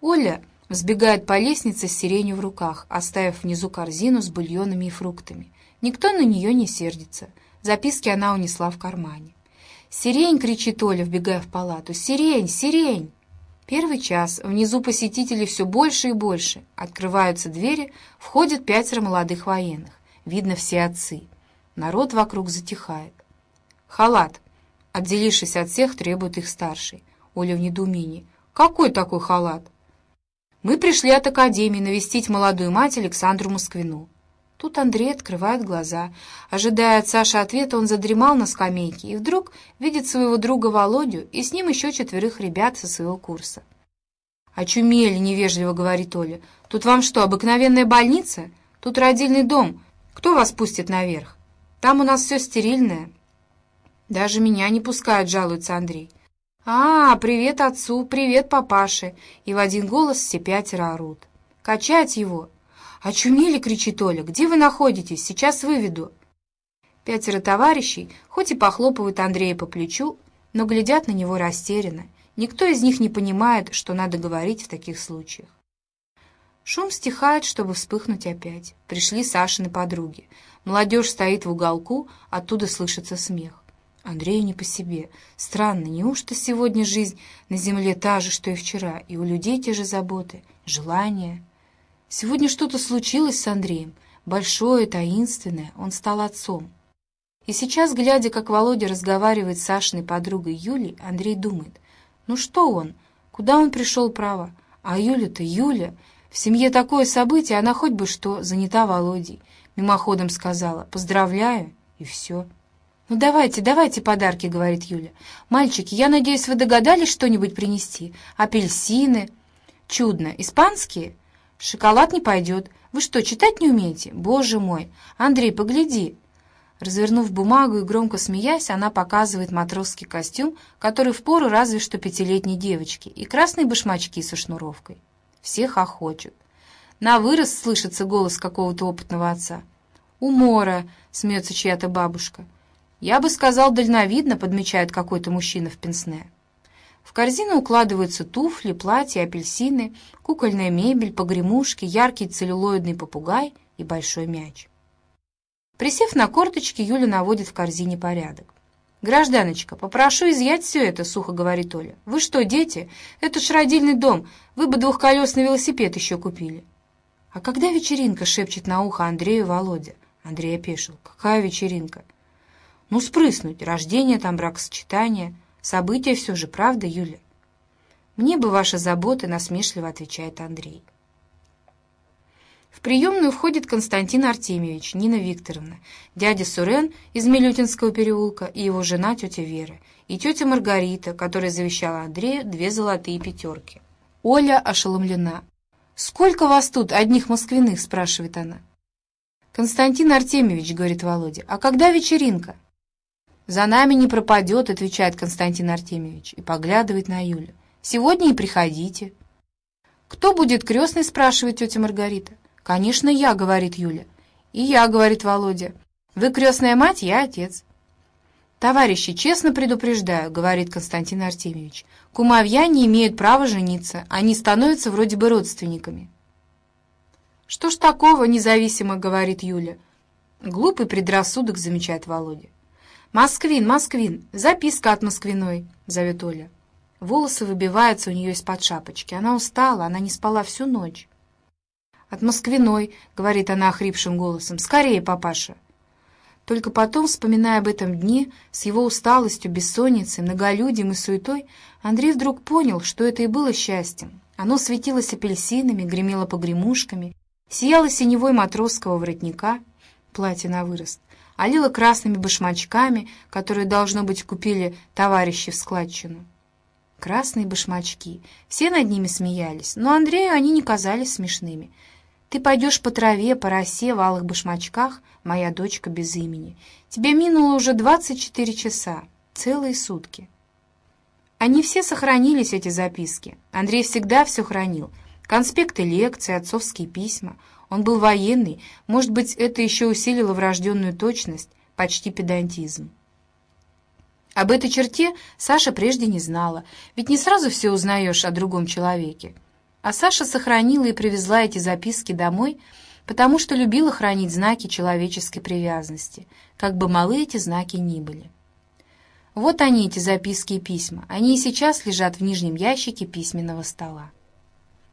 Оля взбегает по лестнице с сиренью в руках, оставив внизу корзину с бульонами и фруктами. Никто на нее не сердится. Записки она унесла в кармане. «Сирень!» — кричит Оля, вбегая в палату. «Сирень! Сирень!» Первый час. Внизу посетителей все больше и больше. Открываются двери, входят пятеро молодых военных. Видно все отцы. Народ вокруг затихает. «Халат!» Отделившись от всех, требует их старший. Оля в недоумении. «Какой такой халат?» «Мы пришли от академии навестить молодую мать Александру Москвину». Тут Андрей открывает глаза. Ожидая от Саши ответа, он задремал на скамейке и вдруг видит своего друга Володю и с ним еще четверых ребят со своего курса. «Очумели», — невежливо говорит Оля. «Тут вам что, обыкновенная больница? Тут родильный дом. Кто вас пустит наверх? Там у нас все стерильное». «Даже меня не пускают», — жалуется Андрей. «А, привет отцу, привет папаше!» И в один голос все пятеро орут. «Качать его!» «Очумели!» — кричит Оля. «Где вы находитесь? Сейчас выведу!» Пятеро товарищей, хоть и похлопывают Андрея по плечу, но глядят на него растерянно. Никто из них не понимает, что надо говорить в таких случаях. Шум стихает, чтобы вспыхнуть опять. Пришли Сашины подруги. Молодежь стоит в уголку, оттуда слышится смех. Андрею не по себе. Странно, неужто сегодня жизнь на земле та же, что и вчера, и у людей те же заботы, желания? Сегодня что-то случилось с Андреем, большое, таинственное, он стал отцом. И сейчас, глядя, как Володя разговаривает с Сашиной подругой Юлей, Андрей думает, ну что он, куда он пришел, право? А Юля-то, Юля, в семье такое событие, она хоть бы что, занята Володей. Мимоходом сказала, поздравляю, и все. «Ну давайте, давайте подарки», — говорит Юля. «Мальчики, я надеюсь, вы догадались что-нибудь принести? Апельсины?» «Чудно. Испанские?» «Шоколад не пойдет. Вы что, читать не умеете? Боже мой! Андрей, погляди!» Развернув бумагу и громко смеясь, она показывает матросский костюм, который впору разве что пятилетней девочке, и красные башмачки со шнуровкой. Всех охочут. На вырос слышится голос какого-то опытного отца. «Умора!» — смеется чья-то бабушка. «Я бы сказал, дальновидно», — подмечает какой-то мужчина в пенсне. В корзину укладываются туфли, платья, апельсины, кукольная мебель, погремушки, яркий целлюлоидный попугай и большой мяч. Присев на корточки, Юля наводит в корзине порядок. «Гражданочка, попрошу изъять все это», — сухо говорит Оля. «Вы что, дети? Это ж родильный дом. Вы бы двухколесный велосипед еще купили». «А когда вечеринка?» — шепчет на ухо Андрею Володя. Андрей опешил. «Какая вечеринка?» «Ну, спрыснуть. Рождение там, бракосочетание». События все же, правда, Юля? Мне бы ваша забота, насмешливо отвечает Андрей. В приемную входит Константин Артемьевич, Нина Викторовна, дядя Сурен из Милютинского переулка и его жена тетя Вера, и тетя Маргарита, которая завещала Андрею две золотые пятерки. Оля ошеломлена. «Сколько вас тут, одних москвиных?» — спрашивает она. «Константин Артемьевич», — говорит Володя, — «а когда вечеринка?» «За нами не пропадет», — отвечает Константин Артемьевич и поглядывает на Юлю. «Сегодня и приходите». «Кто будет крестный?» — спрашивает тетя Маргарита. «Конечно, я», — говорит Юля. «И я», — говорит Володя. «Вы крестная мать, я отец». «Товарищи, честно предупреждаю», — говорит Константин Артемьевич, «кумовья не имеют права жениться, они становятся вроде бы родственниками». «Что ж такого, независимо», — говорит Юля. «Глупый предрассудок», — замечает Володя. «Москвин, Москвин, записка от Москвиной», — зовет Оля. Волосы выбиваются у нее из-под шапочки. Она устала, она не спала всю ночь. «От Москвиной», — говорит она охрипшим голосом, — «скорее, папаша». Только потом, вспоминая об этом дне, с его усталостью, бессонницей, многолюдием и суетой, Андрей вдруг понял, что это и было счастьем. Оно светилось апельсинами, гремело погремушками, сияло синевой матросского воротника, платье на вырост, олила красными башмачками, которые, должно быть, купили товарищи в складчину. Красные башмачки. Все над ними смеялись, но Андрею они не казались смешными. «Ты пойдешь по траве, по росе, в алых башмачках, моя дочка без имени. Тебе минуло уже двадцать четыре часа, целые сутки». Они все сохранились, эти записки. Андрей всегда все хранил. Конспекты лекций, отцовские письма — он был военный, может быть, это еще усилило врожденную точность, почти педантизм. Об этой черте Саша прежде не знала, ведь не сразу все узнаешь о другом человеке. А Саша сохранила и привезла эти записки домой, потому что любила хранить знаки человеческой привязанности, как бы малы эти знаки ни были. Вот они, эти записки и письма. Они и сейчас лежат в нижнем ящике письменного стола.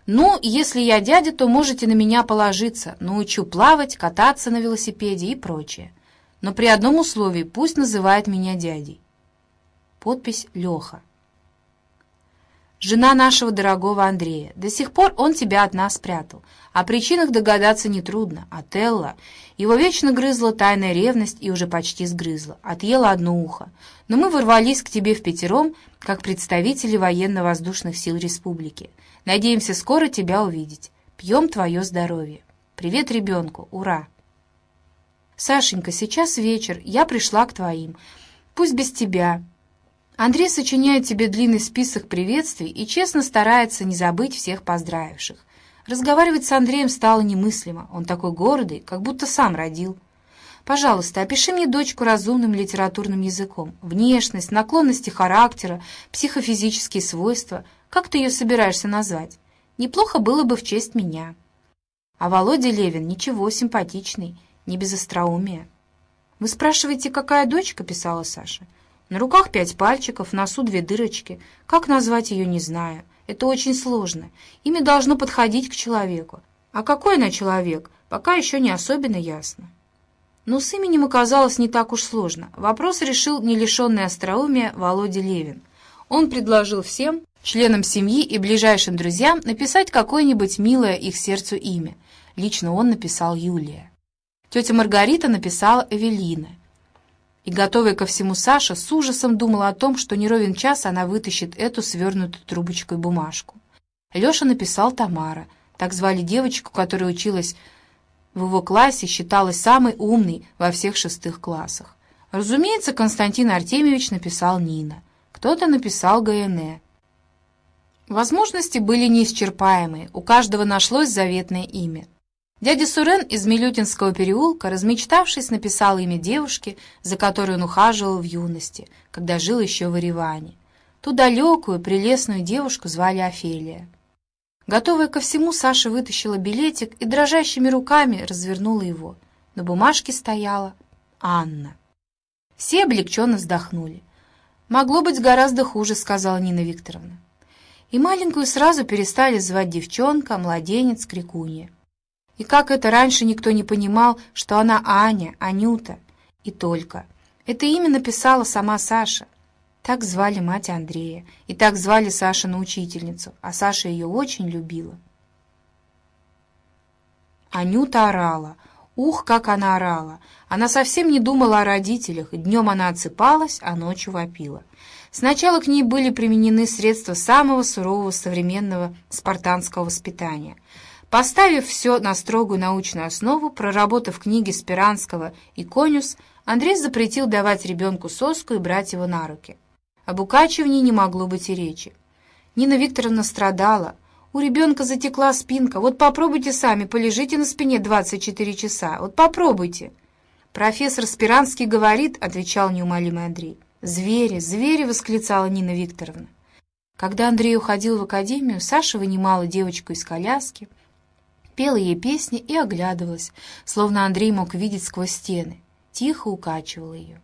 «Ну, если я дядя, то можете на меня положиться. Научу плавать, кататься на велосипеде и прочее. Но при одном условии пусть называет меня дядей». Подпись «Леха». «Жена нашего дорогого Андрея. До сих пор он тебя от нас спрятал. О причинах догадаться нетрудно. Отелло. Его вечно грызла тайная ревность и уже почти сгрызла. Отъела одно ухо. Но мы ворвались к тебе в пятером, как представители военно-воздушных сил республики. Надеемся скоро тебя увидеть. Пьем твое здоровье. Привет ребенку. Ура!» «Сашенька, сейчас вечер. Я пришла к твоим. Пусть без тебя. Андрей сочиняет тебе длинный список приветствий и честно старается не забыть всех поздравивших. Разговаривать с Андреем стало немыслимо. Он такой гордый, как будто сам родил. Пожалуйста, опиши мне дочку разумным литературным языком. Внешность, наклонности характера, психофизические свойства. Как ты ее собираешься назвать? Неплохо было бы в честь меня. А Володя Левин ничего, симпатичный, не без остроумия. «Вы спрашиваете, какая дочка?» — писала Саша. На руках пять пальчиков, в носу две дырочки. Как назвать ее, не знаю. Это очень сложно. Имя должно подходить к человеку. А какой она человек, пока еще не особенно ясно. Но с именем оказалось не так уж сложно. Вопрос решил не лишенный остроумия Володя Левин. Он предложил всем, членам семьи и ближайшим друзьям, написать какое-нибудь милое их сердцу имя. Лично он написал Юлия. Тетя Маргарита написала Эвелина. И, готовая ко всему Саша, с ужасом думала о том, что не ровен час она вытащит эту свернутую трубочкой бумажку. Леша написал Тамара. Так звали девочку, которая училась в его классе, считалась самой умной во всех шестых классах. Разумеется, Константин Артемьевич написал Нина. Кто-то написал ГНЭ. Возможности были неисчерпаемые, у каждого нашлось заветное имя. Дядя Сурен из Милютинского переулка, размечтавшись, написал имя девушки, за которой он ухаживал в юности, когда жил еще в Ереване. Ту далекую, прелестную девушку звали Офелия. Готовая ко всему, Саша вытащила билетик и дрожащими руками развернула его. На бумажке стояла Анна. Все облегченно вздохнули. «Могло быть гораздо хуже», — сказала Нина Викторовна. И маленькую сразу перестали звать девчонка, младенец, крикунья. И как это раньше никто не понимал, что она Аня, Анюта. И только. Это имя написала сама Саша. Так звали мать Андрея, и так звали Сашину учительницу, а Саша ее очень любила. Анюта орала. Ух, как она орала! Она совсем не думала о родителях, днем она отсыпалась, а ночью вопила. Сначала к ней были применены средства самого сурового современного спартанского воспитания — Поставив все на строгую научную основу, проработав книги Спиранского и Конюс, Андрей запретил давать ребенку соску и брать его на руки. Об укачивании не могло быть и речи. Нина Викторовна страдала. У ребенка затекла спинка. Вот попробуйте сами, полежите на спине 24 часа. Вот попробуйте. Профессор Спиранский говорит, отвечал неумолимый Андрей. «Звери, звери!» — восклицала Нина Викторовна. Когда Андрей уходил в академию, Саша вынимала девочку из коляски, пела ей песни и оглядывалась, словно Андрей мог видеть сквозь стены, тихо укачивал ее.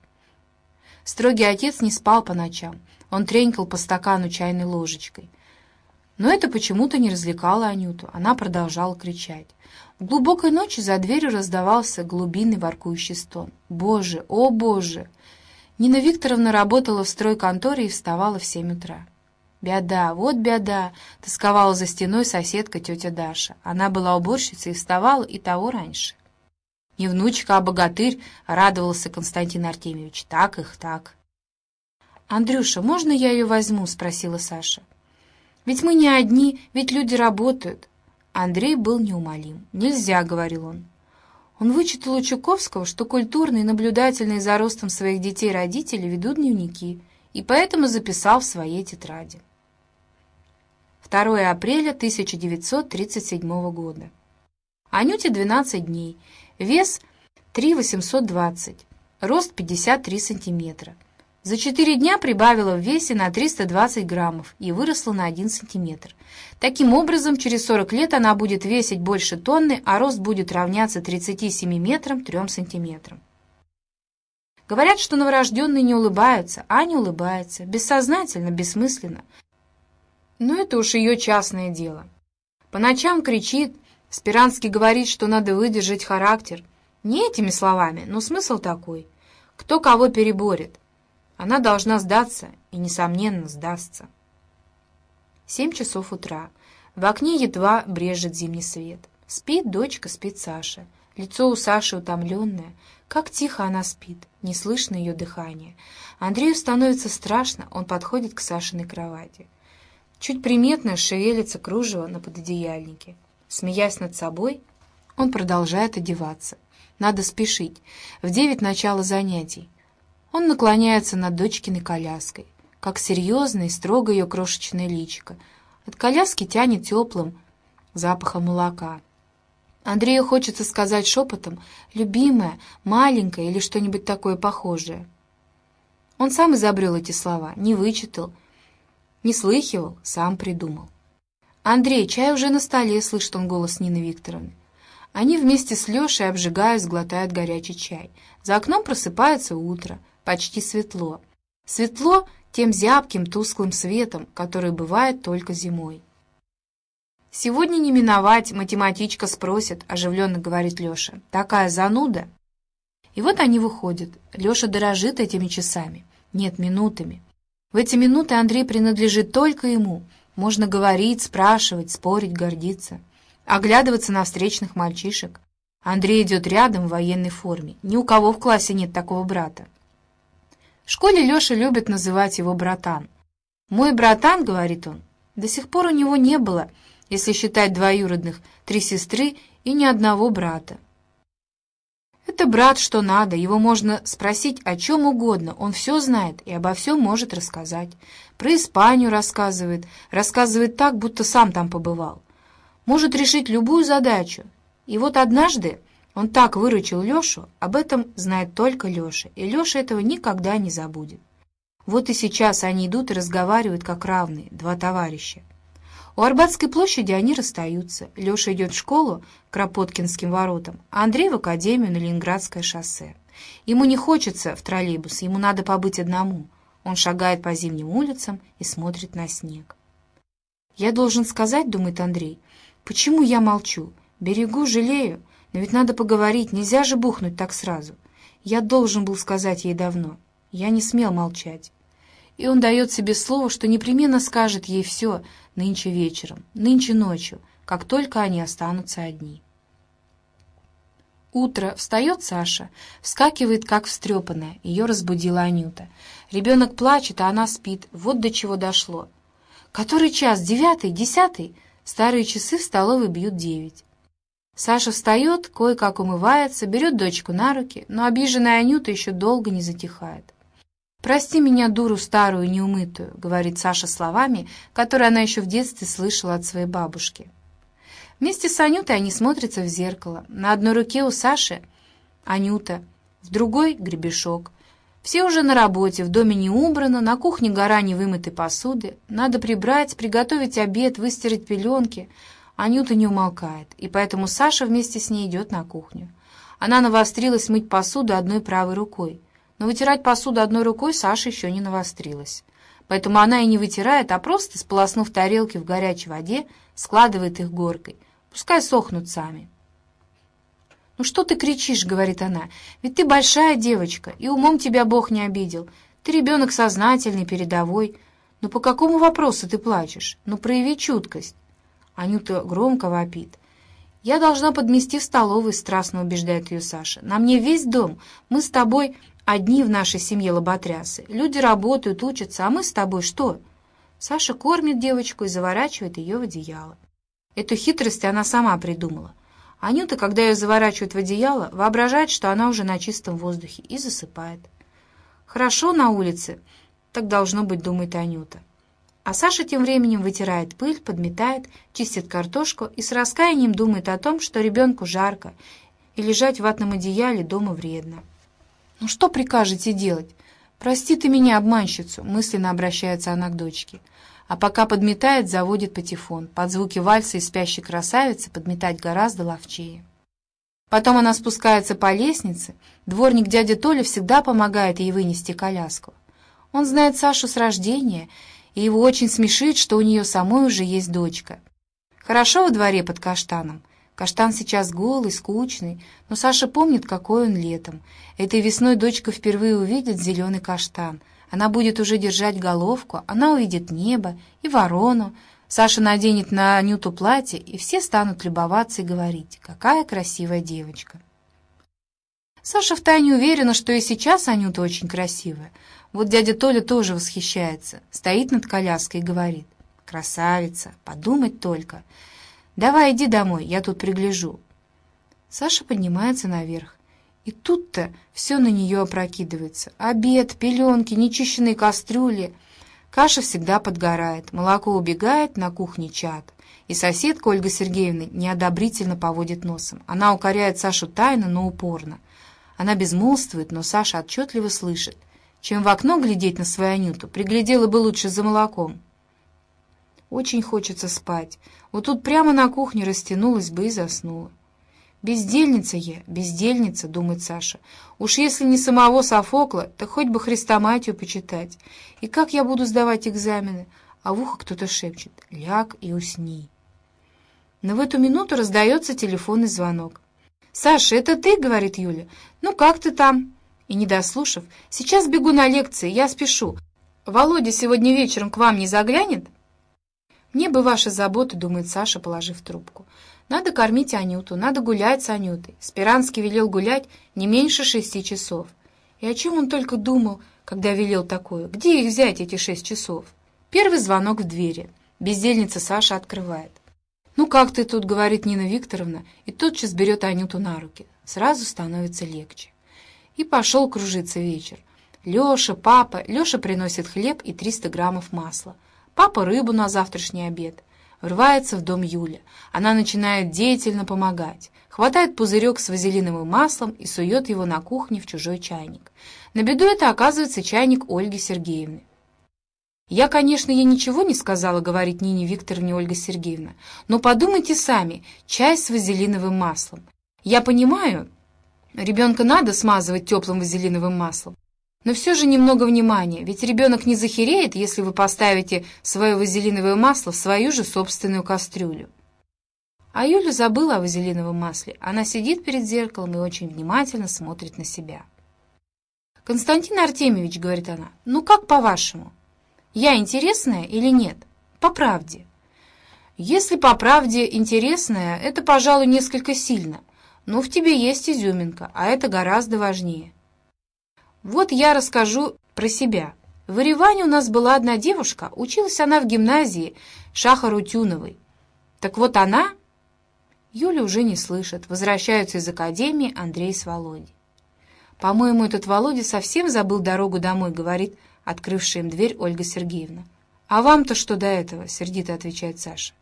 Строгий отец не спал по ночам, он тренькал по стакану чайной ложечкой. Но это почему-то не развлекало Анюту, она продолжала кричать. В глубокой ночи за дверью раздавался глубинный воркующий стон. «Боже, о боже!» Нина Викторовна работала в стройконторе и вставала в семь утра. «Беда, вот беда!» — тосковала за стеной соседка тетя Даша. Она была уборщицей и вставала и того раньше. «Не внучка, а богатырь!» — радовался Константин Артемьевич. «Так их, так!» «Андрюша, можно я ее возьму?» — спросила Саша. «Ведь мы не одни, ведь люди работают». Андрей был неумолим. «Нельзя», — говорил он. Он вычитал у Чуковского, что культурные, наблюдательные за ростом своих детей родители ведут дневники, и поэтому записал в своей тетради. 2 апреля 1937 года. Анюте 12 дней, вес 3 820, рост 53 сантиметра. За четыре дня прибавила в весе на 320 граммов и выросла на 1 сантиметр. Таким образом, через 40 лет она будет весить больше тонны, а рост будет равняться 37 метрам 3 сантиметрам. Говорят, что новорожденные не улыбаются, а не улыбается, бессознательно, бессмысленно. Но это уж ее частное дело. По ночам кричит, Спиранский говорит, что надо выдержать характер. Не этими словами, но смысл такой. Кто кого переборет. Она должна сдаться, и, несомненно, сдастся. Семь часов утра. В окне едва брежет зимний свет. Спит дочка, спит Саша. Лицо у Саши утомленное. Как тихо она спит, не слышно ее дыхания. Андрею становится страшно, он подходит к Сашиной кровати. Чуть приметно шевелится кружево на пододеяльнике. Смеясь над собой, он продолжает одеваться. Надо спешить. В девять начало занятий. Он наклоняется над дочкиной коляской, как серьезно и строго ее крошечное личико. От коляски тянет теплым запахом молока. Андрею хочется сказать шепотом «любимая», «маленькая» или что-нибудь такое похожее. Он сам изобрел эти слова, не вычитал, не слыхивал, сам придумал. «Андрей, чай уже на столе», — слышит он голос Нины Викторовны. Они вместе с Лешей, обжигаясь, глотают горячий чай. За окном просыпается утро — почти светло. Светло тем зябким, тусклым светом, который бывает только зимой. «Сегодня не миновать, математичка спросит», — оживленно говорит Леша. «Такая зануда». И вот они выходят. Леша дорожит этими часами. Нет, минутами. В эти минуты Андрей принадлежит только ему. Можно говорить, спрашивать, спорить, гордиться. Оглядываться на встречных мальчишек. Андрей идет рядом в военной форме. Ни у кого в классе нет такого брата. В школе Леша любит называть его братан. «Мой братан», — говорит он, — до сих пор у него не было, если считать двоюродных, три сестры и ни одного брата. Это брат что надо, его можно спросить о чем угодно, он все знает и обо всем может рассказать. Про Испанию рассказывает, рассказывает так, будто сам там побывал. Может решить любую задачу. И вот однажды он так выручил Лешу, об этом знает только Леша, и Леша этого никогда не забудет. Вот и сейчас они идут и разговаривают как равные, два товарища. У Арбатской площади они расстаются. Леша идет в школу к Кропоткинским воротам, а Андрей в академию на Ленинградское шоссе. Ему не хочется в троллейбус, ему надо побыть одному. Он шагает по зимним улицам и смотрит на снег. «Я должен сказать, — думает Андрей, — почему я молчу? Берегу, жалею. Но ведь надо поговорить, нельзя же бухнуть так сразу. Я должен был сказать ей давно. Я не смел молчать. И он дает себе слово, что непременно скажет ей все нынче вечером, нынче ночью, как только они останутся одни. Утро. Встает Саша, вскакивает, как встрепанная. Ее разбудила Анюта. Ребенок плачет, а она спит. Вот до чего дошло. Который час? Девятый? Десятый? Старые часы в столовой бьют девять. Саша встает, кое-как умывается, берет дочку на руки, но обиженная Анюта еще долго не затихает. «Прости меня, дуру старую, неумытую», — говорит Саша словами, которые она еще в детстве слышала от своей бабушки. Вместе с Анютой они смотрятся в зеркало. На одной руке у Саши Анюта, в другой — гребешок. Все уже на работе, в доме не убрано, на кухне гора невымытой посуды. Надо прибрать, приготовить обед, выстирать пеленки — Анюта не умолкает, и поэтому Саша вместе с ней идет на кухню. Она навострилась мыть посуду одной правой рукой, но вытирать посуду одной рукой Саша еще не навострилась. Поэтому она и не вытирает, а просто, сполоснув тарелки в горячей воде, складывает их горкой. Пускай сохнут сами. «Ну что ты кричишь?» — говорит она. «Ведь ты большая девочка, и умом тебя Бог не обидел. Ты ребенок сознательный, передовой. Но по какому вопросу ты плачешь? Ну прояви чуткость». Анюта громко вопит. «Я должна подмести в столовой», — страстно убеждает ее Саша. «На мне весь дом. Мы с тобой одни в нашей семье лоботрясы. Люди работают, учатся, а мы с тобой что?» Саша кормит девочку и заворачивает ее в одеяло. Эту хитрость она сама придумала. Анюта, когда ее заворачивают в одеяло, воображает, что она уже на чистом воздухе, и засыпает. «Хорошо на улице», — так должно быть, думает Анюта. А Саша тем временем вытирает пыль, подметает, чистит картошку и с раскаянием думает о том, что ребенку жарко, и лежать в ватном одеяле дома вредно. «Ну что прикажете делать? «Прости ты меня, обманщицу», — мысленно обращается она к дочке. А пока подметает, заводит патефон. Под звуки вальса и спящей красавицы подметать гораздо ловчее. Потом она спускается по лестнице. Дворник дядя Толя всегда помогает ей вынести коляску. Он знает Сашу с рождения, и его очень смешит, что у нее самой уже есть дочка. Хорошо во дворе под каштаном. Каштан сейчас голый, скучный, но Саша помнит, какой он летом. Этой весной дочка впервые увидит зеленый каштан. Она будет уже держать головку, она увидит небо и ворону. Саша наденет на Анюту платье, и все станут любоваться и говорить, какая красивая девочка. Саша втайне уверена, что и сейчас Анюта очень красивая. Вот дядя Толя тоже восхищается, стоит над коляской и говорит, «Красавица, подумать только! Давай иди домой, я тут пригляжу». Саша поднимается наверх. И тут-то все на нее опрокидывается. Обед, пеленки, нечищенные кастрюли. Каша всегда подгорает, молоко убегает, на кухне чат. И соседка Ольга Сергеевна неодобрительно поводит носом. Она укоряет Сашу тайно, но упорно. Она безмолвствует, но Саша отчетливо слышит. Чем в окно глядеть на свою Анюту, приглядела бы лучше за молоком. Очень хочется спать. Вот тут прямо на кухне растянулась бы и заснула. «Бездельница я, бездельница», — думает Саша. «Уж если не самого Софокла, то хоть бы хрестоматию почитать. И как я буду сдавать экзамены?» А в ухо кто-то шепчет «Ляг и усни». Но в эту минуту раздается телефонный звонок. «Саша, это ты?» — говорит Юля. «Ну как ты там?» И не дослушав, «Сейчас бегу на лекции, я спешу. Володя сегодня вечером к вам не заглянет?» «Мне бы ваши заботы», — думает Саша, положив трубку. «Надо кормить Анюту, надо гулять с Анютой. Спиранский велел гулять не меньше шести часов. И о чем он только думал, когда велел такое? Где их взять, эти шесть часов?» Первый звонок в двери. Бездельница Саша открывает. «Ну как ты тут?» — говорит Нина Викторовна, и тотчас берет Анюту на руки. Сразу становится легче. И пошел кружиться вечер. Леша, папа, Леша приносит хлеб и 300 граммов масла. Папа рыбу на завтрашний обед. Врывается в дом Юля. Она начинает деятельно помогать. Хватает пузырек с вазелиновым маслом и сует его на кухне в чужой чайник. На беду это оказывается чайник Ольги Сергеевны. «Я, конечно, ей ничего не сказала, — говорит Нине Викторовне Ольга Сергеевна, — но подумайте сами, чай с вазелиновым маслом. Я понимаю, ребенка надо смазывать теплым вазелиновым маслом, но все же немного внимания, ведь ребенок не захереет, если вы поставите свое вазелиновое масло в свою же собственную кастрюлю. А Юля забыла о вазелиновом масле. Она сидит перед зеркалом и очень внимательно смотрит на себя. «Константин Артемьевич», — говорит она, — «ну как по-вашему? Я интересная или нет? По правде». «Если по правде интересная, это, пожалуй, несколько сильно, но в тебе есть изюминка, а это гораздо важнее». Вот я расскажу про себя. В Ереване у нас была одна девушка, училась она в гимназии Шахару Тюновой. Так вот она... Юля уже не слышит. Возвращаются из академии Андрей с Володей. «По-моему, этот Володя совсем забыл дорогу домой», — говорит открывшая им дверь Ольга Сергеевна. «А вам-то что до этого?» — сердито отвечает Саша.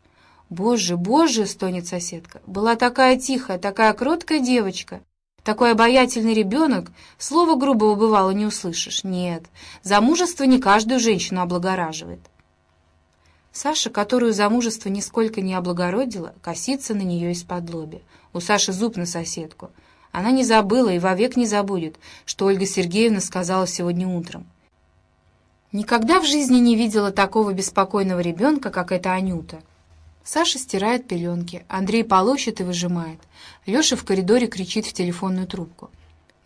«Боже, боже!» — стонет соседка. «Была такая тихая, такая кроткая девочка. Такой обаятельный ребенок, слова грубого бывало не услышишь. Нет, замужество не каждую женщину облагораживает. Саша, которую замужество нисколько не облагородило, косится на нее из-под лоби. У Саши зуб на соседку. Она не забыла и вовек не забудет, что Ольга Сергеевна сказала сегодня утром. Никогда в жизни не видела такого беспокойного ребенка, как эта Анюта. Саша стирает пеленки, Андрей полощет и выжимает. Леша в коридоре кричит в телефонную трубку.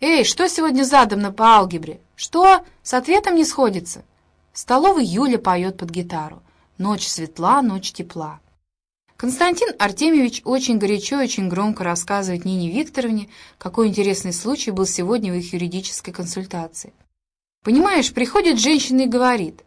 «Эй, что сегодня задано по алгебре? Что? С ответом не сходится?» В столовой Юля поет под гитару. Ночь светла, ночь тепла. Константин Артемьевич очень горячо и очень громко рассказывает Нине Викторовне, какой интересный случай был сегодня в их юридической консультации. «Понимаешь, приходит женщина и говорит,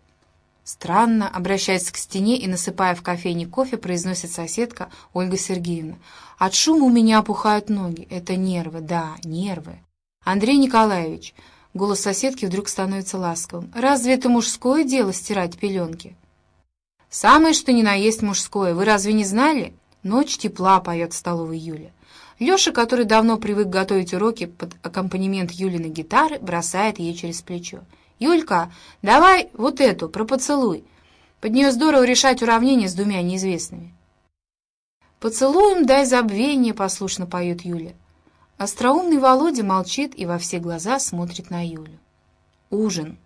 Странно, обращаясь к стене и насыпая в кофейник кофе, произносит соседка Ольга Сергеевна. От шума у меня опухают ноги. Это нервы, да, нервы. Андрей Николаевич, голос соседки вдруг становится ласковым. Разве это мужское дело стирать пеленки? Самое, что ни на есть мужское. Вы разве не знали? Ночь тепла, поет в столовой Юля. Леша, который давно привык готовить уроки под аккомпанемент Юлиной гитары, бросает ей через плечо. «Юлька, давай вот эту, про поцелуй. Под нее здорово решать уравнение с двумя неизвестными». «Поцелуем дай забвение», — послушно поет Юля. Остроумный Володя молчит и во все глаза смотрит на Юлю. Ужин.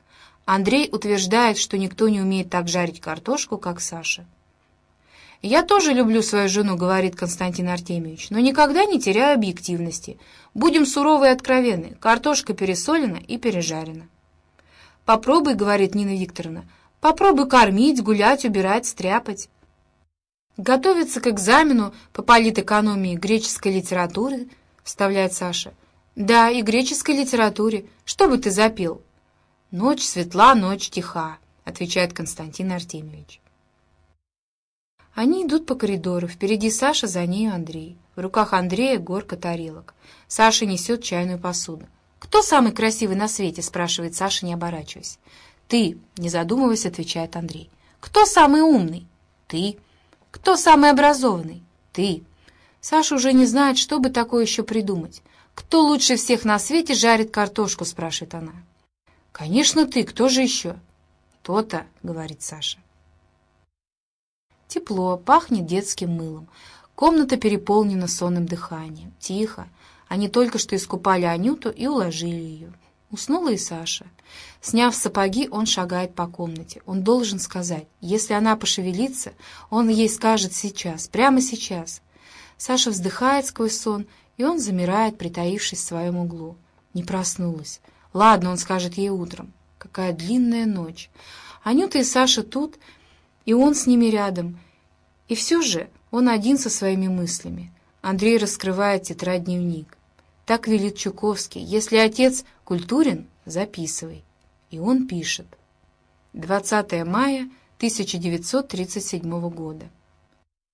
Андрей утверждает, что никто не умеет так жарить картошку, как Саша. «Я тоже люблю свою жену», — говорит Константин Артемьевич, «но никогда не теряю объективности. Будем суровы и откровенны. Картошка пересолена и пережарена». «Попробуй», — говорит Нина Викторовна, «попробуй кормить, гулять, убирать, стряпать». «Готовиться к экзамену по политэкономии греческой литературы», — вставляет Саша. «Да, и греческой литературе. Что бы ты запил?» «Ночь светла, ночь тиха», — отвечает Константин Артемьевич. Они идут по коридору. Впереди Саша, за нею Андрей. В руках Андрея горка тарелок. Саша несет чайную посуду. «Кто самый красивый на свете?» — спрашивает Саша, не оборачиваясь. «Ты», — не задумываясь, отвечает Андрей. «Кто самый умный?» «Ты». «Кто самый образованный?» «Ты». Саша уже не знает, что бы такое еще придумать. «Кто лучше всех на свете жарит картошку?» — спрашивает она. «Конечно ты, кто же еще?» «То-то», — говорит Саша. Тепло, пахнет детским мылом. Комната переполнена сонным дыханием. Тихо. Они только что искупали Анюту и уложили ее. Уснула и Саша. Сняв сапоги, он шагает по комнате. Он должен сказать. Если она пошевелится, он ей скажет сейчас, прямо сейчас. Саша вздыхает сквозь сон, и он замирает, притаившись в своем углу. Не проснулась. Ладно, он скажет ей утром. Какая длинная ночь. Анюта и Саша тут, и он с ними рядом. И все же он один со своими мыслями. Андрей раскрывает тетрадь-дневник. Так велит Чуковский. Если отец культурен, записывай. И он пишет. 20 мая 1937 года.